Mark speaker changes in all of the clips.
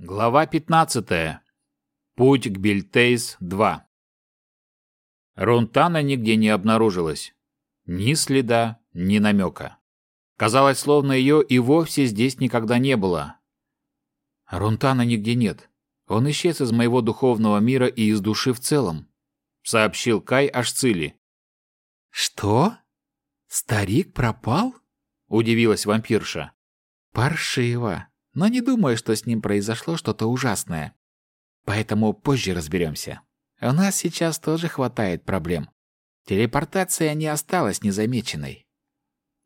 Speaker 1: Глава 15. Путь к Бельтейс-2. Рунтана нигде не обнаружилось. Ни следа, ни намека. Казалось, словно ее и вовсе здесь никогда не было. Рунтана нигде нет. Он исчез из моего духовного мира и из души в целом, сообщил Кай Ашцили.
Speaker 2: Что? Старик пропал? Удивилась вампирша. Паршиво но не думаю, что с ним произошло что-то ужасное. Поэтому позже разберемся. У нас сейчас тоже хватает проблем. Телепортация не осталась незамеченной.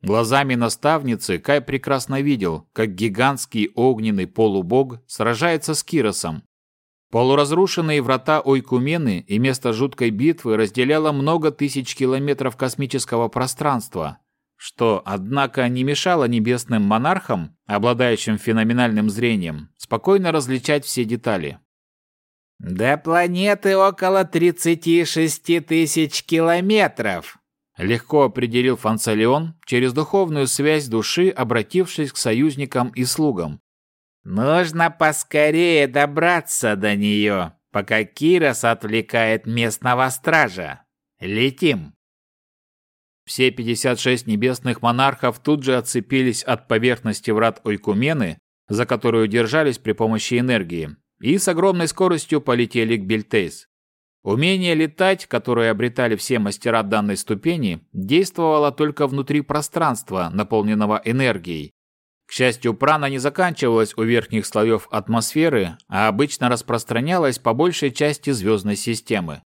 Speaker 1: Глазами наставницы Кай прекрасно видел, как гигантский огненный полубог сражается с Киросом. Полуразрушенные врата Ойкумены и место жуткой битвы разделяло много тысяч километров космического пространства, что, однако, не мешало небесным монархам, обладающим феноменальным зрением, спокойно различать все детали.
Speaker 3: «До планеты около 36 тысяч километров»,
Speaker 1: легко определил Фанцалион через духовную связь души, обратившись к союзникам и слугам.
Speaker 3: «Нужно поскорее добраться до нее, пока Кирос отвлекает местного стража. Летим!»
Speaker 1: Все 56 небесных монархов тут же отцепились от поверхности врат Ойкумены, за которую держались при помощи энергии, и с огромной скоростью полетели к Бельтейс. Умение летать, которое обретали все мастера данной ступени, действовало только внутри пространства, наполненного энергией. К счастью, прана не заканчивалась у верхних слоев атмосферы, а обычно распространялась по большей части звездной системы.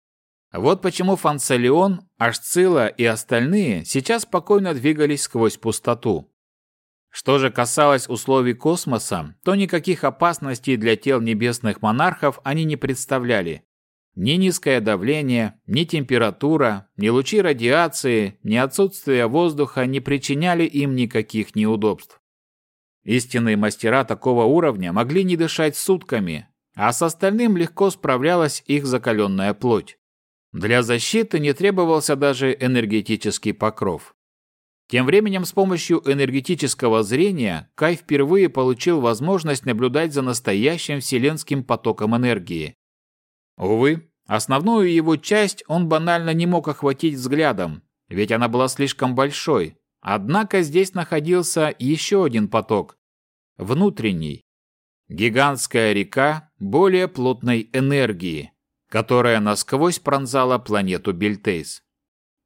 Speaker 1: Вот почему Фанцелион, Ашцила и остальные сейчас спокойно двигались сквозь пустоту. Что же касалось условий космоса, то никаких опасностей для тел небесных монархов они не представляли. Ни низкое давление, ни температура, ни лучи радиации, ни отсутствие воздуха не причиняли им никаких неудобств. Истинные мастера такого уровня могли не дышать сутками, а с остальным легко справлялась их закаленная плоть. Для защиты не требовался даже энергетический покров. Тем временем с помощью энергетического зрения Кай впервые получил возможность наблюдать за настоящим вселенским потоком энергии. Увы, основную его часть он банально не мог охватить взглядом, ведь она была слишком большой. Однако здесь находился еще один поток – внутренний. Гигантская река более плотной энергии – которая насквозь пронзала планету Бельтейс.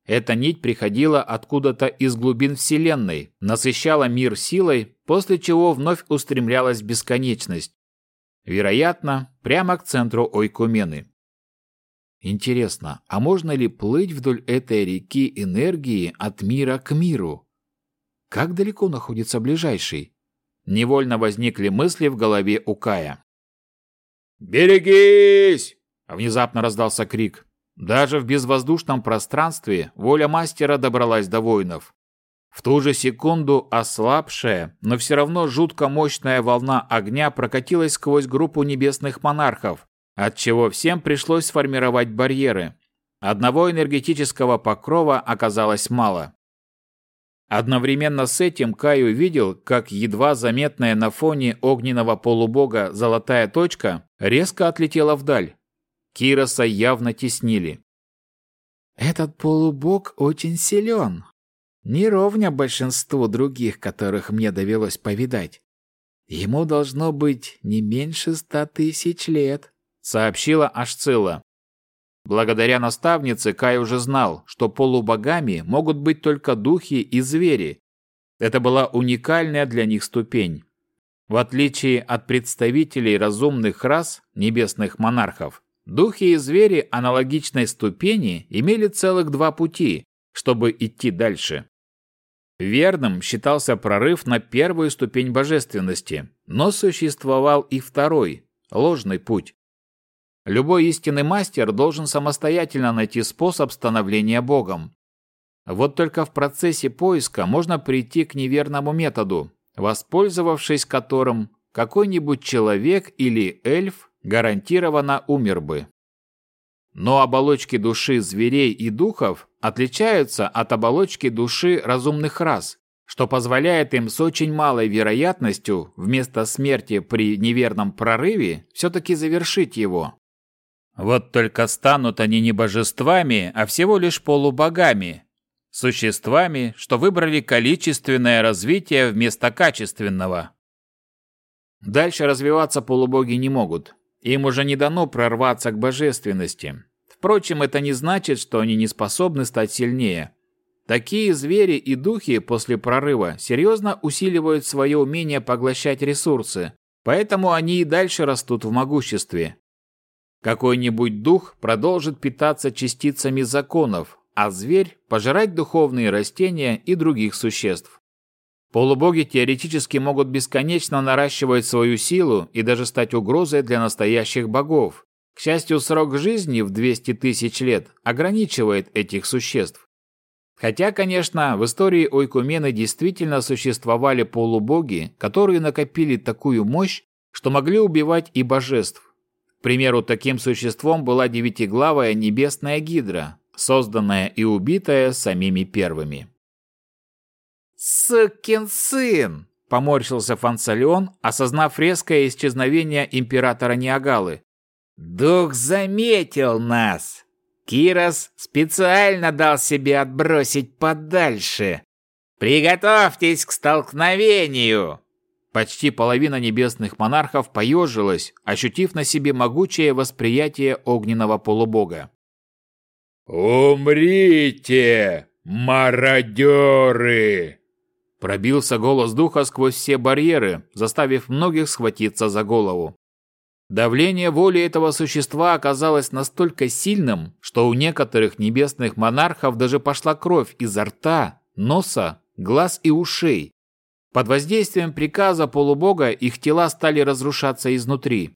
Speaker 1: Эта нить приходила откуда-то из глубин Вселенной, насыщала мир силой, после чего вновь устремлялась в бесконечность. Вероятно, прямо к центру Ойкумены. Интересно, а можно ли плыть вдоль этой реки энергии от мира к миру? Как далеко находится ближайший? Невольно возникли мысли в голове у Кая. «Берегись!» Внезапно раздался крик. Даже в безвоздушном пространстве воля мастера добралась до воинов. В ту же секунду ослабшая, но все равно жутко мощная волна огня прокатилась сквозь группу небесных монархов, отчего всем пришлось сформировать барьеры. Одного энергетического покрова оказалось мало. Одновременно с этим Кай увидел, как едва заметная на фоне огненного полубога золотая точка резко отлетела вдаль, Кироса явно теснили.
Speaker 2: «Этот полубог очень силен. Не ровня большинству других, которых мне довелось повидать. Ему должно быть не меньше ста тысяч лет», — сообщила Ашцила.
Speaker 1: Благодаря наставнице Кай уже знал, что полубогами могут быть только духи и звери. Это была уникальная для них ступень. В отличие от представителей разумных рас, небесных монархов, Духи и звери аналогичной ступени имели целых два пути, чтобы идти дальше. Верным считался прорыв на первую ступень божественности, но существовал и второй, ложный путь. Любой истинный мастер должен самостоятельно найти способ становления Богом. Вот только в процессе поиска можно прийти к неверному методу, воспользовавшись которым какой-нибудь человек или эльф гарантированно умер бы. Но оболочки души зверей и духов отличаются от оболочки души разумных рас, что позволяет им с очень малой вероятностью вместо смерти при неверном прорыве все-таки завершить его. Вот только станут они не божествами, а всего лишь полубогами, существами, что выбрали количественное развитие вместо качественного. Дальше развиваться полубоги не могут. Им уже не дано прорваться к божественности. Впрочем, это не значит, что они не способны стать сильнее. Такие звери и духи после прорыва серьезно усиливают свое умение поглощать ресурсы, поэтому они и дальше растут в могуществе. Какой-нибудь дух продолжит питаться частицами законов, а зверь – пожирать духовные растения и других существ. Полубоги теоретически могут бесконечно наращивать свою силу и даже стать угрозой для настоящих богов. К счастью, срок жизни в 200 тысяч лет ограничивает этих существ. Хотя, конечно, в истории Ойкумены действительно существовали полубоги, которые накопили такую мощь, что могли убивать и божеств. К примеру, таким существом была девятиглавая небесная гидра, созданная и убитая самими первыми.
Speaker 3: «Сукин сын!» – поморщился Фансалион, осознав резкое исчезновение императора Ниагалы. «Дух заметил нас!» Кирос специально дал себе отбросить подальше. Приготовьтесь к столкновению.
Speaker 1: Почти половина небесных монархов поежилась, ощутив на себе могучее восприятие огненного полубога.
Speaker 4: «Умрите, мародеры!»
Speaker 1: Пробился голос духа сквозь все барьеры, заставив многих схватиться за голову. Давление воли этого существа оказалось настолько сильным, что у некоторых небесных монархов даже пошла кровь изо рта, носа, глаз и ушей. Под воздействием приказа полубога их тела стали разрушаться изнутри.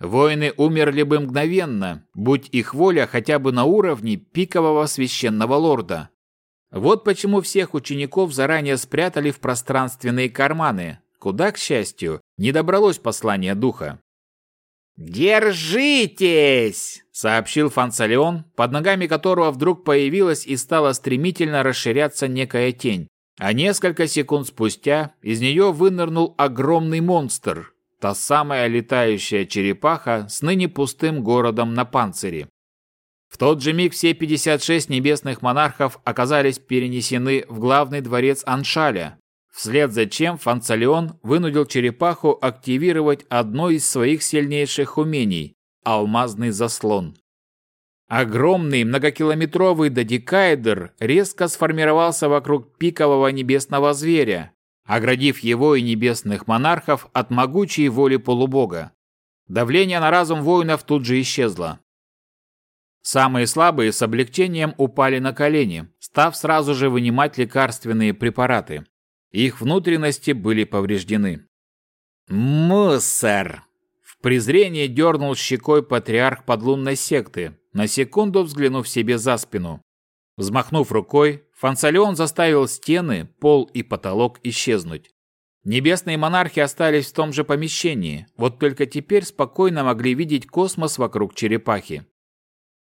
Speaker 1: Воины умерли бы мгновенно, будь их воля хотя бы на уровне пикового священного лорда. Вот почему всех учеников заранее спрятали в пространственные карманы, куда, к счастью, не добралось послание духа.
Speaker 3: «Держитесь!» — сообщил Фанцалеон, под ногами которого вдруг появилась и стала стремительно расширяться некая тень. А несколько секунд спустя из нее вынырнул огромный монстр, та самая летающая черепаха с ныне пустым городом на панцире. В тот же миг все 56 небесных монархов оказались перенесены в главный дворец Аншаля, Вслед за чем Фанцалион вынудил черепаху активировать одно из своих сильнейших умений – алмазный заслон. Огромный многокилометровый додекаэдр резко сформировался вокруг пикового небесного зверя, оградив его и небесных монархов от могучей воли полубога. Давление на разум воинов тут же исчезло. Самые слабые с облегчением упали на колени, став сразу же вынимать лекарственные препараты. Их внутренности были повреждены. «Мусор!» В презрении дернул щекой патриарх подлунной секты, на секунду взглянув себе за спину. Взмахнув рукой, Фансалион заставил стены, пол и потолок исчезнуть. Небесные монархи остались в том же помещении, вот только теперь спокойно могли видеть космос вокруг черепахи.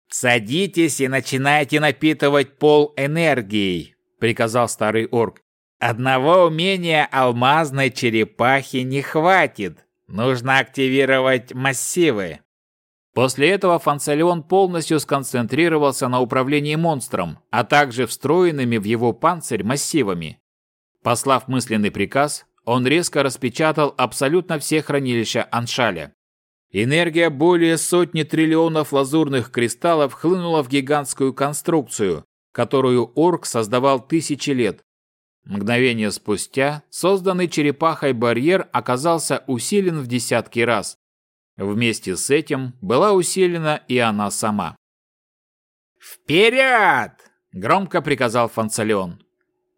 Speaker 3: «Садитесь и начинайте напитывать пол энергией», — приказал старый орк. Одного умения алмазной черепахи не хватит. Нужно активировать массивы. После этого Фанцелион полностью сконцентрировался на управлении монстром, а также встроенными в его панцирь массивами. Послав мысленный приказ, он резко распечатал абсолютно все хранилища Аншаля. Энергия более сотни триллионов лазурных кристаллов хлынула в гигантскую конструкцию, которую Орк создавал тысячи лет, Мгновение спустя созданный черепахой барьер оказался усилен в десятки раз. Вместе с этим была усилена и она сама. «Вперед!» – громко приказал Фанцелеон.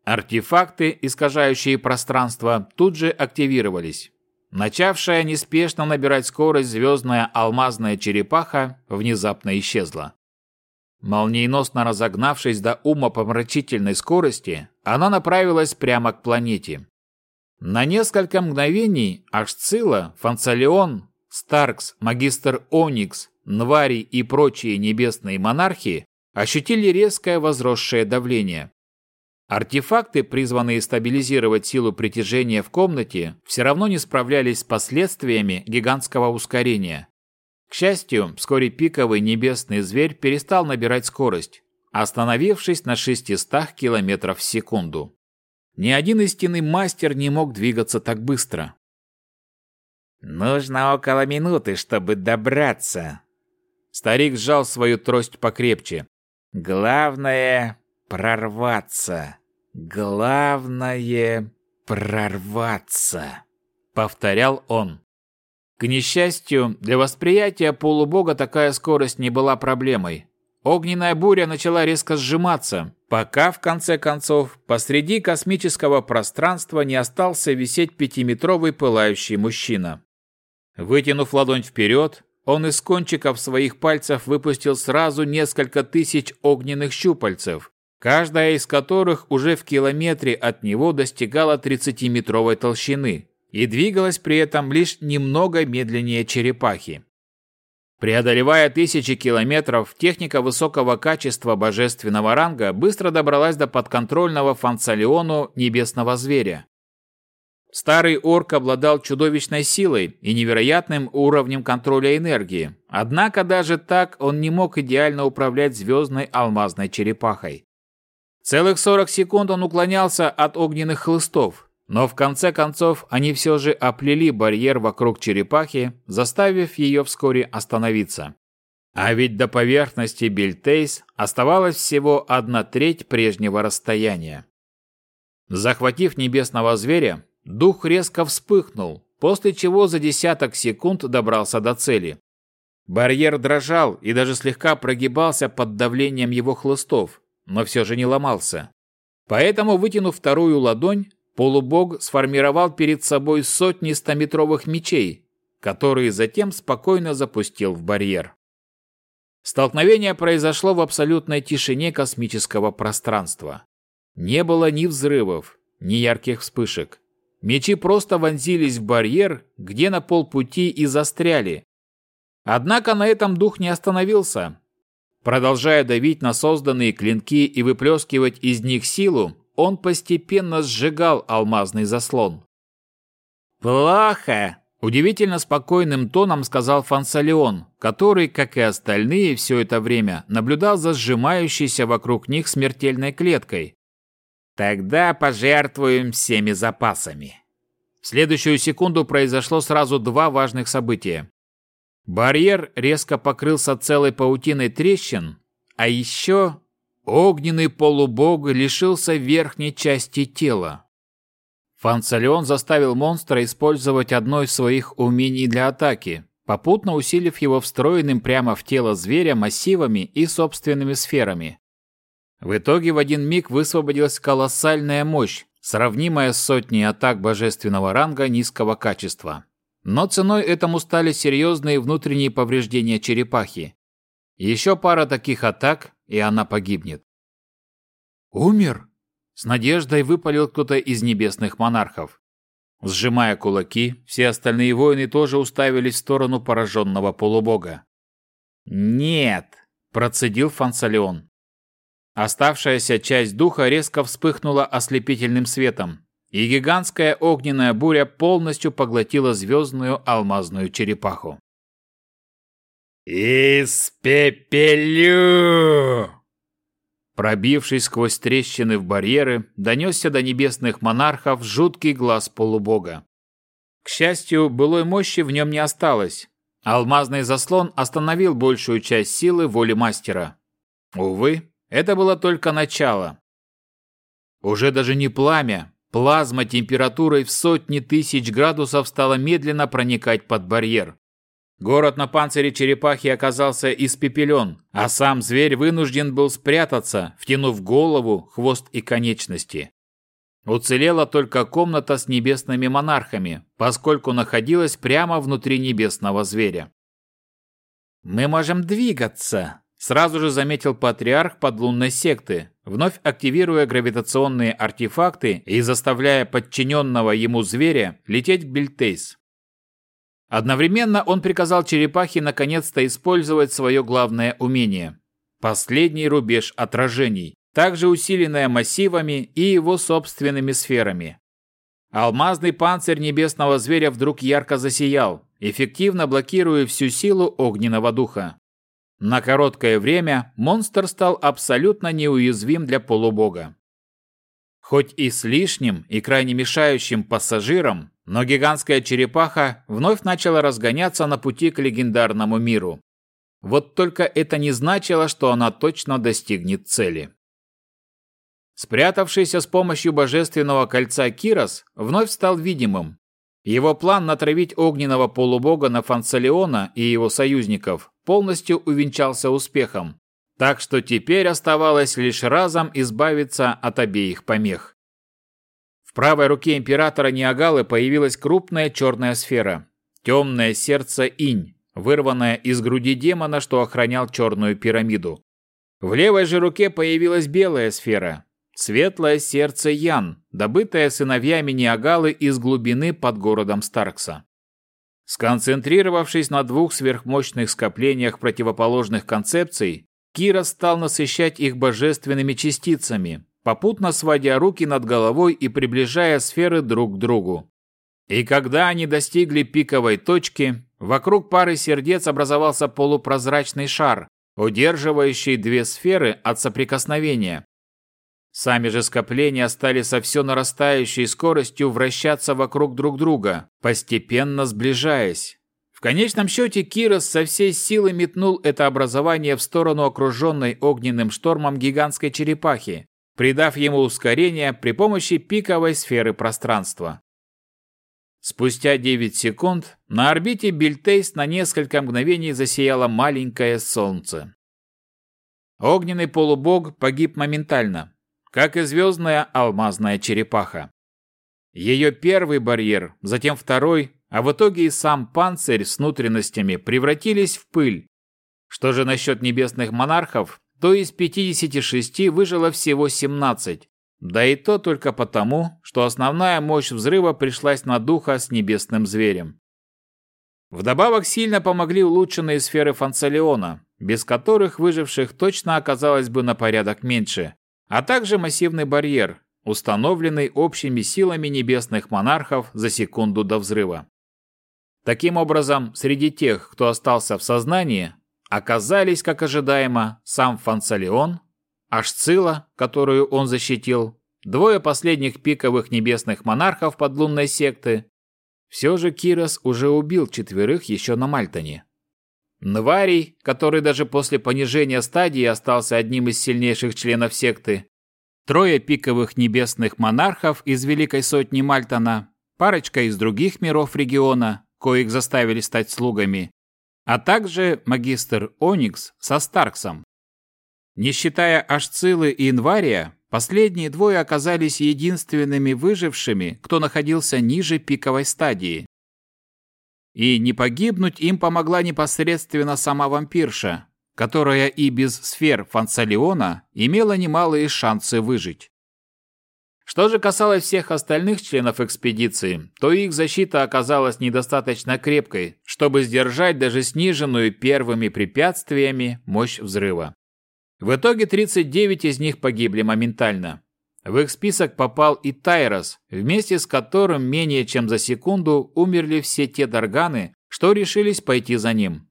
Speaker 3: Артефакты, искажающие пространство, тут же активировались. Начавшая неспешно набирать скорость звездная алмазная черепаха внезапно исчезла. Молниеносно разогнавшись до ума помрачительной скорости, она направилась прямо к планете. На несколько мгновений Ашцила, Фанцалеон, Старкс, Магистр Оникс, Нвари и прочие небесные монархи ощутили резкое возросшее давление.
Speaker 1: Артефакты, призванные стабилизировать силу притяжения в комнате, все равно не справлялись с последствиями гигантского ускорения. К счастью, вскоре пиковый небесный зверь перестал набирать скорость, остановившись на 600 км в секунду. Ни один истинный мастер не мог двигаться так быстро.
Speaker 2: «Нужно около минуты, чтобы добраться».
Speaker 1: Старик сжал свою трость покрепче.
Speaker 2: «Главное — прорваться. Главное — прорваться», — повторял он.
Speaker 1: К несчастью, для восприятия полубога такая скорость не была проблемой. Огненная буря начала резко сжиматься, пока, в конце концов, посреди космического пространства не остался висеть пятиметровый пылающий мужчина. Вытянув ладонь вперед, он из кончиков своих пальцев выпустил сразу несколько тысяч огненных щупальцев, каждая из которых уже в километре от него достигала 30-метровой толщины и двигалась при этом лишь немного медленнее черепахи. Преодолевая тысячи километров, техника высокого качества божественного ранга быстро добралась до подконтрольного Фанцалиону небесного зверя. Старый орк обладал чудовищной силой и невероятным уровнем контроля энергии, однако даже так он не мог идеально управлять звездной алмазной черепахой. Целых 40 секунд он уклонялся от огненных хлыстов, но в конце концов они все же оплели барьер вокруг черепахи, заставив ее вскоре остановиться. А ведь до поверхности Бельтейс оставалось всего одна треть прежнего расстояния. Захватив небесного зверя, дух резко вспыхнул, после чего за десяток секунд добрался до цели. Барьер дрожал и даже слегка прогибался под давлением его хлыстов, но все же не ломался. Поэтому, вытянув вторую ладонь, Полубог сформировал перед собой сотни стометровых мечей, которые затем спокойно запустил в барьер. Столкновение произошло в абсолютной тишине космического пространства. Не было ни взрывов, ни ярких вспышек. Мечи просто вонзились в барьер, где на полпути и застряли. Однако на этом дух не остановился. Продолжая давить на созданные клинки и выплескивать из них силу, он постепенно сжигал алмазный заслон.
Speaker 2: «Плохо!»
Speaker 1: – удивительно спокойным тоном сказал Фансалион, который, как и остальные, все это время наблюдал за сжимающейся вокруг них смертельной клеткой.
Speaker 2: «Тогда пожертвуем всеми запасами».
Speaker 1: В следующую секунду произошло сразу два важных события. Барьер резко покрылся целой паутиной трещин, а еще Огненный полубог лишился верхней части тела. Фанцелеон заставил монстра использовать одно из своих умений для атаки, попутно усилив его встроенным прямо в тело зверя массивами и собственными сферами. В итоге в один миг высвободилась колоссальная мощь, сравнимая с сотней атак божественного ранга низкого качества. Но ценой этому стали серьезные внутренние повреждения черепахи. Еще пара таких атак, и она погибнет. «Умер?» – с надеждой выпалил кто-то из небесных монархов. Сжимая кулаки, все остальные воины тоже уставились в сторону пораженного полубога.
Speaker 2: «Нет!» – процедил Фансалеон.
Speaker 1: Оставшаяся часть духа резко вспыхнула ослепительным светом, и гигантская огненная буря полностью поглотила звездную алмазную черепаху.
Speaker 2: «Испепелю!»
Speaker 1: Пробившись сквозь трещины в барьеры, донесся до небесных монархов жуткий глаз полубога. К счастью, былой мощи в нем не осталось. Алмазный заслон остановил большую часть силы воли мастера. Увы, это было только начало. Уже даже не пламя, плазма температурой в сотни тысяч градусов стала медленно проникать под барьер. Город на панцире черепахи оказался испепелен, а сам зверь вынужден был спрятаться, втянув голову, хвост и конечности. Уцелела только комната с небесными монархами, поскольку находилась прямо внутри небесного зверя.
Speaker 2: «Мы можем двигаться», – сразу же заметил патриарх подлунной секты, вновь активируя гравитационные артефакты и заставляя подчиненного ему зверя лететь к Бельтейс.
Speaker 1: Одновременно он приказал черепахе наконец-то использовать свое главное умение – последний рубеж отражений,
Speaker 3: также усиленная массивами и его собственными сферами. Алмазный панцирь небесного зверя вдруг ярко засиял, эффективно блокируя всю силу огненного духа. На короткое время монстр стал абсолютно неуязвим для полубога. Хоть и с лишним и крайне мешающим пассажиром, но гигантская черепаха вновь начала разгоняться на пути к легендарному миру. Вот только это не значило, что она точно достигнет цели. Спрятавшийся с помощью божественного кольца Кирос вновь стал видимым. Его план натравить огненного полубога на Фанцелеона и его союзников полностью увенчался успехом, так что теперь оставалось лишь разом избавиться от обеих помех. В правой руке императора Ниагалы появилась крупная черная сфера, темное сердце инь, вырванное из груди демона, что охранял черную пирамиду. В левой же руке появилась белая сфера, Светлое сердце Ян, добытое сыновьями Ниагалы из глубины под городом Старкса. Сконцентрировавшись на двух сверхмощных скоплениях противоположных концепций, Кира стал насыщать их божественными частицами, попутно сводя руки над головой и приближая сферы друг к другу. И когда они достигли пиковой точки, вокруг пары сердец образовался полупрозрачный шар, удерживающий две сферы от соприкосновения, Сами же скопления стали со все нарастающей скоростью вращаться вокруг друг друга, постепенно сближаясь. В конечном счете Кирос со всей силы метнул это образование в сторону окруженной огненным штормом гигантской черепахи, придав ему ускорение при помощи пиковой сферы пространства. Спустя 9 секунд на орбите Бильтейс на несколько мгновений засияло маленькое солнце. Огненный полубог погиб моментально, как и звездная алмазная черепаха. Ее первый барьер, затем второй, а в итоге и сам панцирь с внутренностями превратились в пыль. Что же насчет небесных монархов, то из 56 выжило всего 17, да и то только потому, что основная мощь взрыва пришлась на духа с небесным зверем. Вдобавок сильно помогли улучшенные сферы Фанцелеона, без которых выживших точно оказалось бы на порядок меньше, а также массивный барьер, установленный общими силами небесных монархов за секунду до взрыва. Таким образом, среди тех, кто остался в сознании, оказались, как ожидаемо, сам Фанцалион, Ашцила, которую он защитил, двое последних пиковых небесных монархов подлунной секты. Все же Кирос уже убил четверых еще на Мальтоне. Нварий, который даже после понижения стадии остался одним из сильнейших членов секты, трое пиковых небесных монархов из Великой Сотни Мальтона, парочка из других миров региона, коих заставили стать слугами, а также магистр Оникс со Старксом. Не считая Ашцилы и Инвария, последние двое оказались единственными выжившими, кто находился ниже пиковой стадии. И не погибнуть им помогла непосредственно сама вампирша, которая и без сфер Фанцалиона имела немалые шансы выжить. Что же касалось всех остальных членов экспедиции, то их защита оказалась недостаточно крепкой, чтобы сдержать даже сниженную первыми препятствиями мощь взрыва. В итоге 39 из них погибли моментально. В их список попал и Тайрос, вместе с которым менее чем за секунду умерли все те Дарганы, что решились пойти за ним.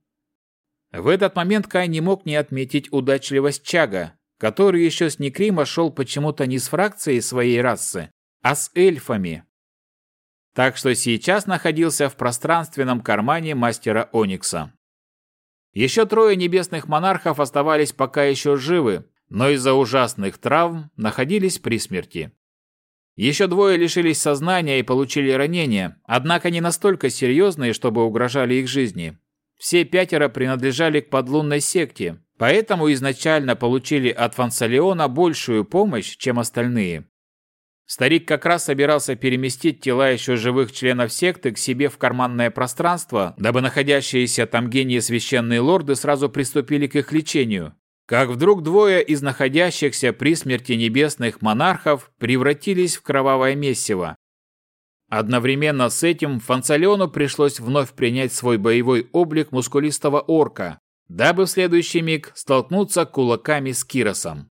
Speaker 3: В этот момент Кай не мог не отметить удачливость Чага, который еще с Некрима шел почему-то не с фракцией своей расы, а с эльфами. Так что сейчас находился в пространственном кармане мастера Оникса. Еще трое небесных монархов оставались пока еще живы, но из-за ужасных травм находились при смерти. Еще двое лишились сознания и получили ранения, однако не настолько серьезные, чтобы угрожали их жизни. Все пятеро принадлежали к подлунной секте, поэтому изначально получили от Фансалеона большую помощь, чем остальные. Старик как раз собирался переместить тела еще живых членов секты к себе в карманное пространство, дабы находящиеся там гении священные лорды сразу приступили к их лечению, как вдруг двое из находящихся при смерти небесных монархов превратились в кровавое месиво. Одновременно с этим Фанцалиону пришлось вновь принять свой боевой облик мускулистого орка, дабы в следующий миг столкнуться кулаками с Киросом.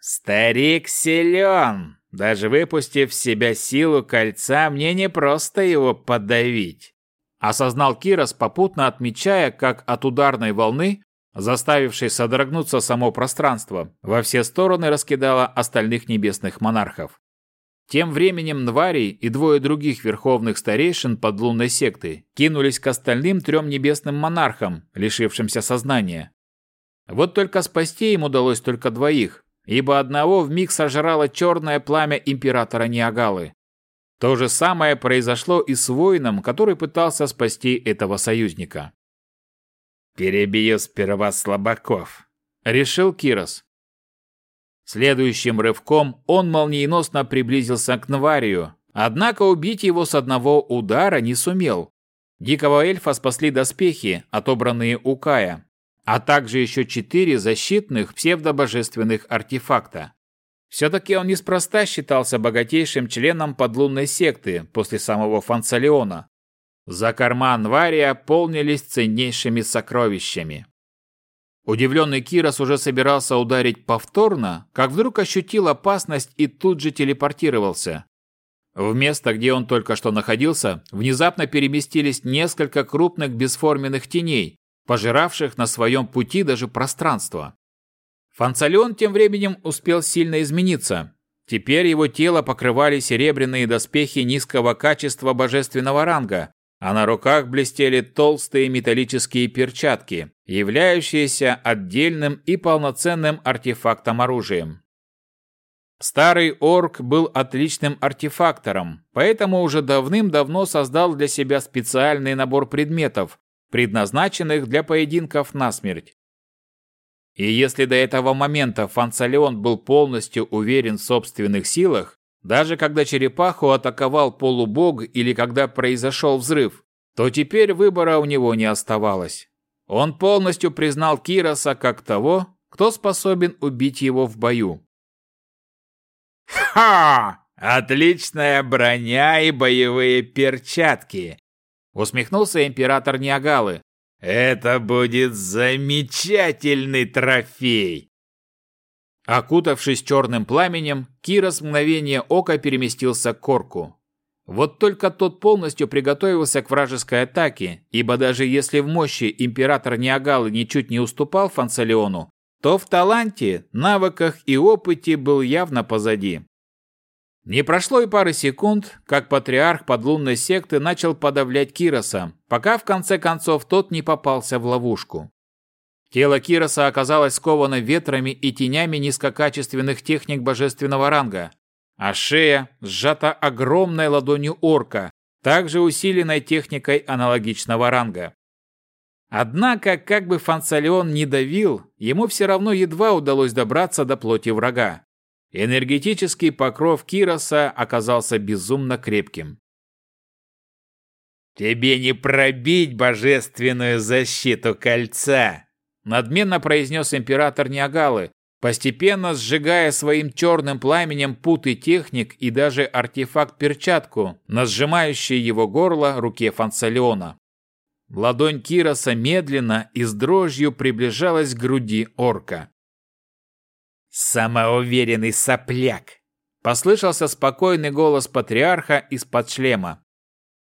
Speaker 3: «Старик силен! Даже выпустив в себя силу кольца, мне не просто его подавить!»
Speaker 1: Осознал Кирос, попутно отмечая, как от ударной волны, заставившей содрогнуться само пространство, во все стороны раскидало остальных небесных монархов. Тем временем Нварий и двое других верховных старейшин подлунной секты кинулись к остальным трем небесным монархам, лишившимся сознания. Вот только спасти им удалось только двоих, ибо одного вмиг сожрало черное пламя императора Ниагалы. То же самое произошло и с воином, который пытался спасти этого союзника.
Speaker 3: «Перебью сперва слабаков», —
Speaker 1: решил Кирос. Следующим рывком он молниеносно приблизился к Нварию, однако убить его с одного удара не сумел. Дикого эльфа спасли доспехи, отобранные у Кая, а также еще четыре защитных псевдобожественных артефакта. Все-таки он неспроста считался богатейшим членом подлунной секты после самого Фанцалеона. За карман Вария полнились ценнейшими сокровищами. Удивленный Кирос уже собирался ударить повторно, как вдруг ощутил опасность и тут же телепортировался. В место, где он только что находился, внезапно переместились несколько крупных бесформенных теней, пожиравших на своем пути даже пространство. Фанцалион тем временем успел сильно измениться. Теперь его тело покрывали серебряные доспехи низкого качества божественного ранга, а на руках блестели толстые металлические перчатки, являющиеся отдельным и полноценным артефактом-оружием. Старый орк был отличным артефактором, поэтому уже давным-давно создал для себя специальный набор предметов, предназначенных для поединков насмерть. И если до этого момента Фанцалеон был полностью уверен в собственных силах, даже когда черепаху атаковал полубог или когда произошел взрыв, то теперь выбора у него не оставалось. Он полностью признал Кироса как того, кто способен убить его в бою.
Speaker 3: «Ха! Отличная броня и боевые перчатки!» Усмехнулся император Ниагалы. «Это будет замечательный трофей!»
Speaker 1: Окутавшись черным пламенем, Кира с мгновения ока переместился к Корку. Вот только тот полностью приготовился к вражеской атаке, ибо даже если в мощи император Ниагалы ничуть не уступал Фанцелеону, то в таланте, навыках и опыте был явно позади. Не прошло и пары секунд, как патриарх подлунной секты начал подавлять Кироса, пока в конце концов тот не попался в ловушку. Тело Кироса оказалось сковано ветрами и тенями низкокачественных техник божественного ранга, а шея сжата огромной ладонью орка, также усиленной техникой аналогичного ранга. Однако, как бы Фанцалион не давил, ему все равно едва удалось добраться до плоти врага. Энергетический покров Кироса оказался безумно крепким.
Speaker 3: «Тебе не пробить божественную защиту кольца!»
Speaker 1: Надменно произнес император Ниагалы, постепенно сжигая своим черным пламенем путы техник и даже артефакт-перчатку на сжимающей его горло руке Фанцалиона. Ладонь Кироса медленно и с дрожью приближалась к груди орка.
Speaker 3: «Самоуверенный сопляк!»
Speaker 1: – послышался спокойный голос патриарха из-под шлема.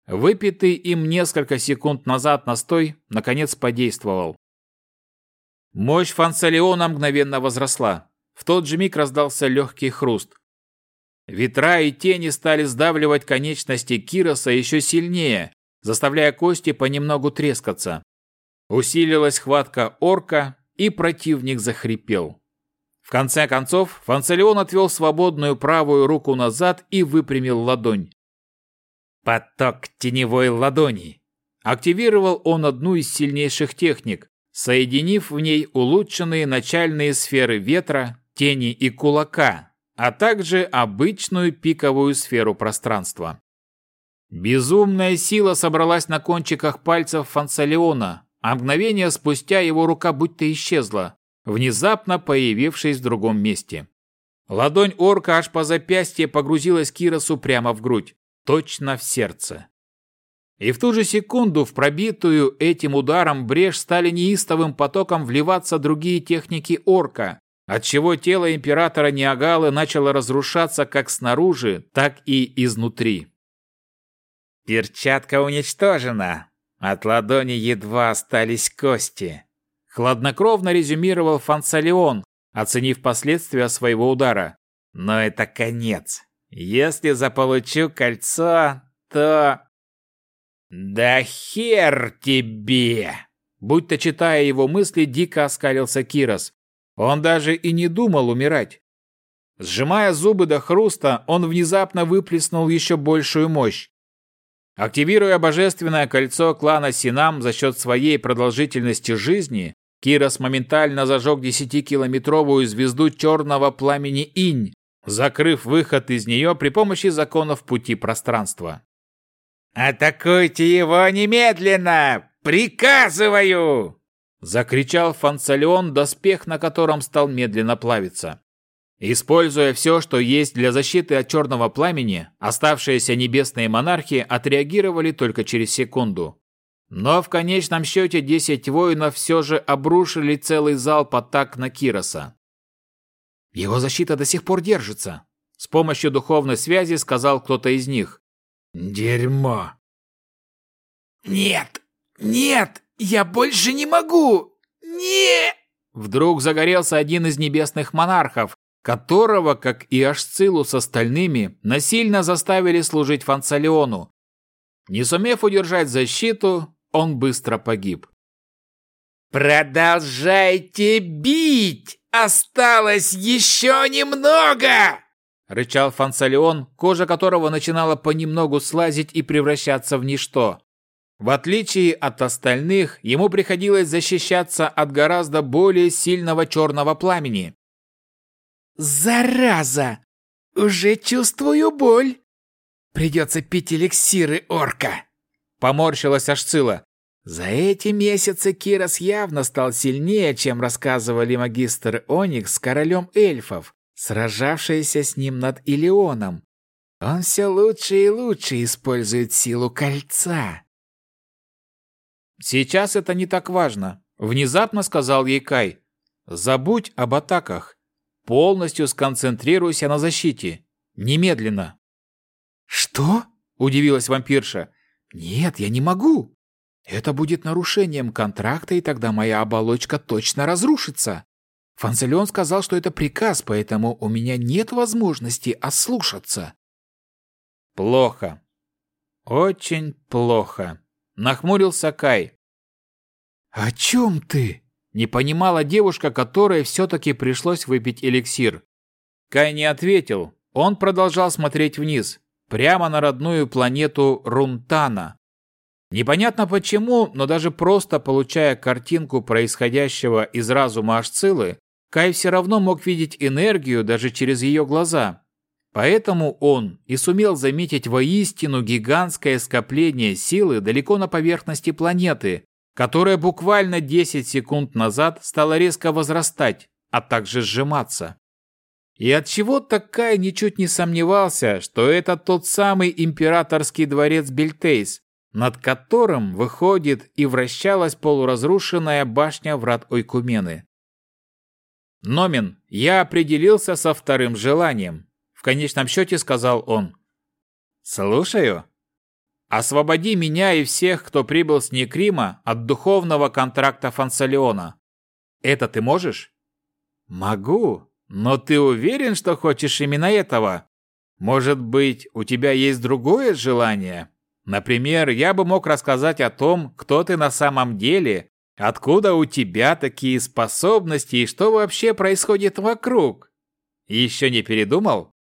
Speaker 1: Выпитый им несколько секунд назад настой наконец подействовал. Мощь Фанцелеона мгновенно возросла. В тот же миг раздался легкий хруст. Ветра и тени стали сдавливать конечности Кироса еще сильнее, заставляя кости понемногу трескаться. Усилилась хватка орка, и противник захрипел. В конце концов, Фанцелеон отвел свободную правую руку назад и выпрямил ладонь.
Speaker 3: «Поток теневой ладони!»
Speaker 1: Активировал он одну из сильнейших техник, соединив в ней улучшенные начальные сферы ветра, тени и кулака, а также обычную пиковую сферу пространства. Безумная сила собралась на кончиках пальцев Фансалеона, а мгновение спустя его рука будто исчезла, внезапно появившись в другом месте. Ладонь орка аж по запястье погрузилась Киросу прямо в грудь, точно в сердце. И в ту же секунду в пробитую этим ударом брешь стали неистовым потоком вливаться другие техники орка,
Speaker 3: отчего тело императора Ниагалы начало разрушаться как снаружи, так и изнутри.
Speaker 2: «Перчатка уничтожена. От ладони едва остались кости», —
Speaker 3: хладнокровно резюмировал Фансалион, оценив последствия своего удара.
Speaker 2: «Но это конец. Если заполучу кольцо, то...» «Да хер тебе!»
Speaker 3: Будто читая его мысли, дико оскалился Кирос. Он даже и не думал умирать. Сжимая зубы до хруста, он внезапно выплеснул еще большую мощь. Активируя божественное кольцо клана Синам за счет своей продолжительности жизни, Кирос моментально зажег десятикилометровую звезду черного пламени Инь, закрыв выход из нее при помощи законов пути пространства.
Speaker 2: «Атакуйте его немедленно! Приказываю!»
Speaker 3: Закричал Фанцалион, доспех на котором стал медленно плавиться. Используя все, что есть для защиты от черного пламени, оставшиеся небесные монархи отреагировали только через секунду. Но в конечном счете 10 воинов все же обрушили целый залп атак на Кироса. Его защита до сих пор держится. С помощью духовной связи сказал кто-то из них.
Speaker 2: «Дерьмо!»
Speaker 4: «Нет! Нет! Я больше не могу! Не!»
Speaker 3: Вдруг загорелся один из небесных монархов, которого, как и Ашцилу с остальными, насильно заставили служить Фанцалиону. Не сумев удержать защиту, он быстро погиб.
Speaker 4: «Продолжайте бить! Осталось еще немного!»
Speaker 3: Рычал Фансалион, кожа которого начинала понемногу слазить и превращаться в ничто. В отличие от остальных, ему приходилось защищаться от гораздо более сильного черного пламени.
Speaker 4: «Зараза! Уже чувствую боль! Придется пить эликсиры орка!»
Speaker 3: Поморщилась Ашцила.
Speaker 4: За эти месяцы Кирос явно стал сильнее, чем рассказывали магистр Оникс с королем эльфов сражавшаяся с ним над Илионом. Он все лучше и лучше использует силу кольца.
Speaker 3: «Сейчас это не так важно», — внезапно сказал ей Кай. «Забудь об атаках. Полностью сконцентрируйся на защите. Немедленно».
Speaker 4: «Что?» — удивилась вампирша. «Нет, я не могу. Это будет нарушением контракта, и тогда моя оболочка точно разрушится. Фанцелион сказал, что это приказ, поэтому у меня нет возможности ослушаться.
Speaker 3: Плохо. Очень плохо. Нахмурился Кай.
Speaker 4: О чем ты?
Speaker 3: Не понимала девушка, которой все-таки пришлось выпить эликсир. Кай не ответил. Он продолжал смотреть вниз, прямо на родную планету Рунтана. Непонятно почему, но даже просто получая картинку происходящего из разума Ашцилы, Кай все равно мог видеть энергию даже через ее глаза. Поэтому он и сумел заметить воистину гигантское скопление силы далеко на поверхности планеты, которое буквально 10 секунд назад стало резко возрастать, а также сжиматься. И от чего Кай ничуть не сомневался, что это тот самый императорский дворец Бельтейс, над которым выходит и вращалась полуразрушенная башня врат Ойкумены. «Номин, я определился со вторым желанием», — в конечном счете сказал он. «Слушаю. Освободи меня и всех, кто прибыл с Некрима, от духовного контракта Фансалиона. Это ты можешь?» «Могу. Но ты уверен, что хочешь именно этого? Может быть, у тебя есть другое желание? Например, я бы мог рассказать о том, кто ты на самом деле Откуда у тебя такие способности и что вообще происходит вокруг? Еще не передумал?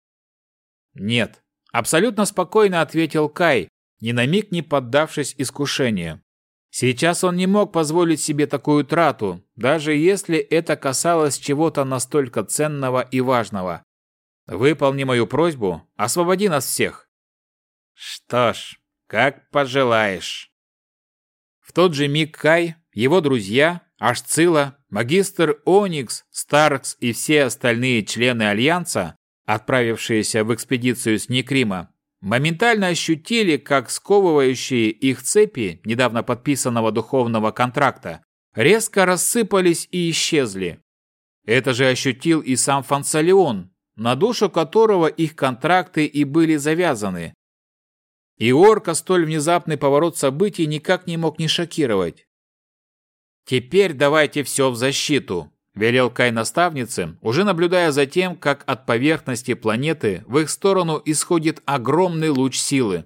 Speaker 3: Нет, абсолютно спокойно ответил Кай, ни на миг не поддавшись искушению. Сейчас он не мог позволить себе такую трату, даже если это касалось чего-то настолько ценного и важного. Выполни мою просьбу, освободи нас всех. Что ж, как пожелаешь. В тот же миг Кай, его друзья, Ашцила, магистр Оникс, Старкс и все остальные члены Альянса, отправившиеся в экспедицию с Некрима, моментально ощутили, как сковывающие их цепи недавно подписанного духовного контракта резко рассыпались и исчезли.
Speaker 1: Это же ощутил и сам Фансалион, на душу которого их контракты и были завязаны. И орка столь внезапный поворот событий никак не мог не шокировать. «Теперь давайте все в защиту», – велел Кай наставнице, уже наблюдая за тем, как от поверхности планеты в их сторону исходит огромный луч силы.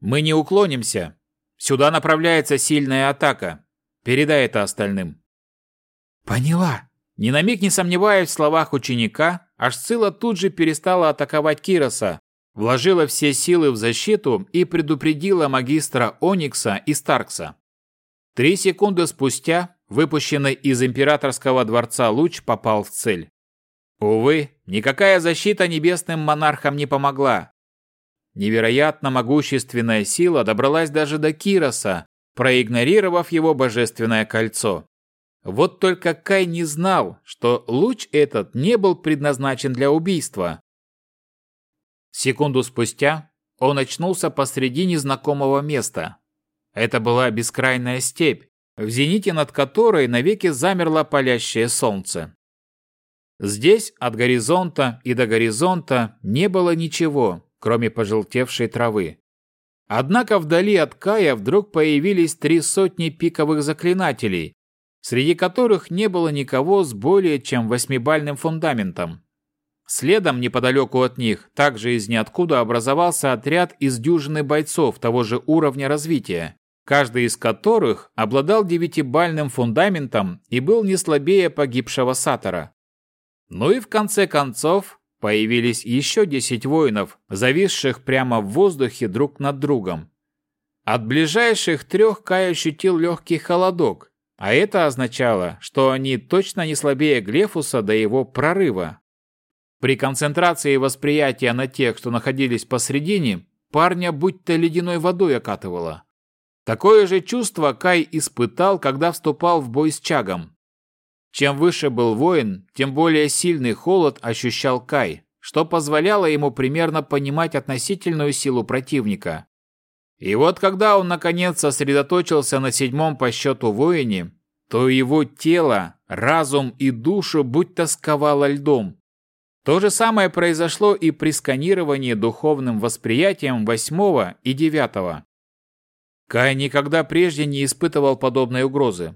Speaker 1: «Мы не уклонимся. Сюда направляется сильная атака. Передай это остальным».
Speaker 2: «Поняла».
Speaker 1: Ни на миг не сомневаясь в словах ученика, Ашцила тут же перестала атаковать Кироса, вложила все силы в защиту и предупредила магистра Оникса и Старкса. Три секунды спустя выпущенный из императорского дворца луч попал в цель. Увы, никакая защита небесным монархам не помогла. Невероятно могущественная сила добралась даже до Кироса, проигнорировав его божественное кольцо. Вот только Кай не знал, что луч этот не был предназначен для убийства. Секунду спустя он очнулся посреди незнакомого места. Это была бескрайная степь, в зените над которой навеки замерло палящее солнце. Здесь от горизонта и до горизонта не было ничего, кроме пожелтевшей травы. Однако вдали от Кая вдруг появились три сотни пиковых заклинателей, среди которых не было никого с более чем восьмибальным фундаментом. Следом, неподалеку от них, также из ниоткуда образовался отряд из дюжины бойцов того же уровня развития, каждый из которых обладал девятибальным фундаментом и был не слабее погибшего Сатора. Ну и в конце концов появились еще десять воинов, зависших прямо в воздухе друг над другом. От ближайших трех Кай ощутил легкий холодок, а это означало, что они точно не слабее Глефуса до его прорыва. При концентрации восприятия на тех, что находились посредине, парня будто ледяной водой окатывало. Такое же чувство Кай испытал, когда вступал в бой с Чагом. Чем выше был воин, тем более сильный холод ощущал Кай, что позволяло ему примерно понимать относительную силу противника. И вот когда он наконец сосредоточился на седьмом по счету воине, то его тело, разум и душу будто сковало льдом. То же самое произошло и при сканировании духовным восприятием восьмого и девятого. Кай никогда прежде не испытывал подобной угрозы.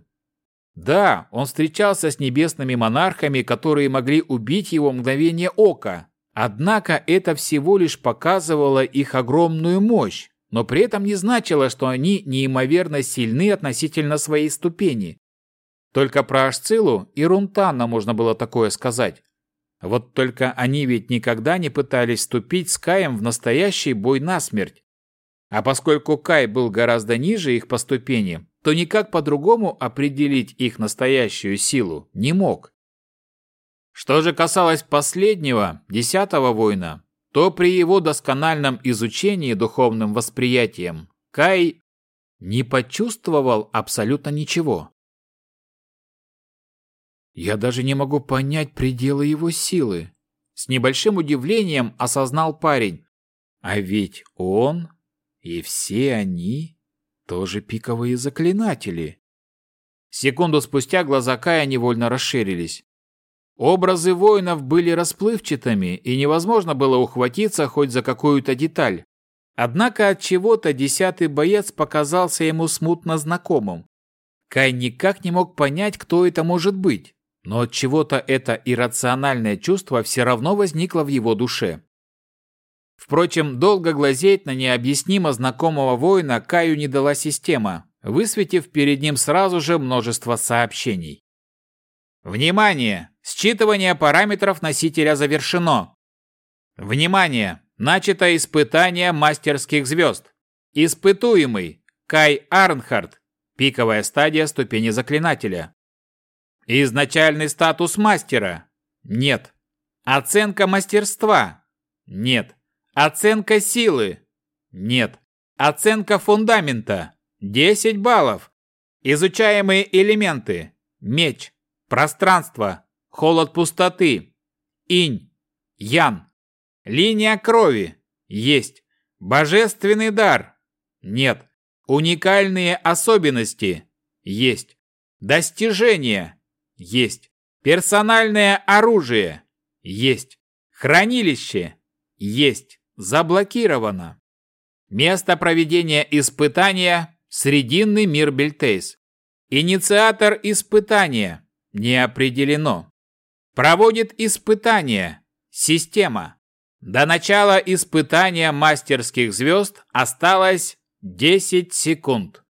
Speaker 1: Да, он встречался с небесными монархами, которые могли убить его мгновение ока. Однако это всего лишь показывало их огромную мощь, но при этом не значило, что они неимоверно сильны относительно своей ступени. Только про Ашцилу и Рунтана можно было такое сказать. Вот только они ведь никогда не пытались вступить с Каем в настоящий бой насмерть. А поскольку Кай был гораздо ниже их по ступени, то никак по-другому определить их настоящую силу не мог. Что же касалось последнего, десятого воина, то при его доскональном изучении духовным восприятием Кай не почувствовал абсолютно ничего. Я даже не могу понять пределы его силы. С небольшим удивлением осознал парень. А ведь он и все они тоже пиковые заклинатели. Секунду спустя глаза Кая невольно расширились. Образы воинов были расплывчатыми, и невозможно было ухватиться хоть за какую-то деталь. Однако от чего-то десятый боец показался ему смутно знакомым. Кай никак не мог понять, кто это может быть, но от чего-то это иррациональное чувство все равно возникло в его душе. Впрочем, долго глазеть на необъяснимо знакомого воина Каю не дала система, высветив перед ним сразу же множество сообщений. Внимание! Считывание параметров носителя завершено. Внимание! Начато испытание мастерских звезд. Испытуемый Кай Арнхард. Пиковая стадия ступени заклинателя. Изначальный статус мастера? Нет. Оценка мастерства? Нет. Оценка силы? Нет. Оценка фундамента? 10 баллов. Изучаемые элементы. Меч. Пространство. Холод пустоты. Инь. Ян. Линия крови. Есть. Божественный дар. Нет. Уникальные особенности. Есть. Достижения. Есть.
Speaker 3: Персональное оружие. Есть. Хранилище. Есть. Заблокировано. Место проведения испытания – Срединный мир Бельтейс. Инициатор испытания – не определено. Проводит испытание – система. До начала испытания мастерских звезд осталось 10 секунд.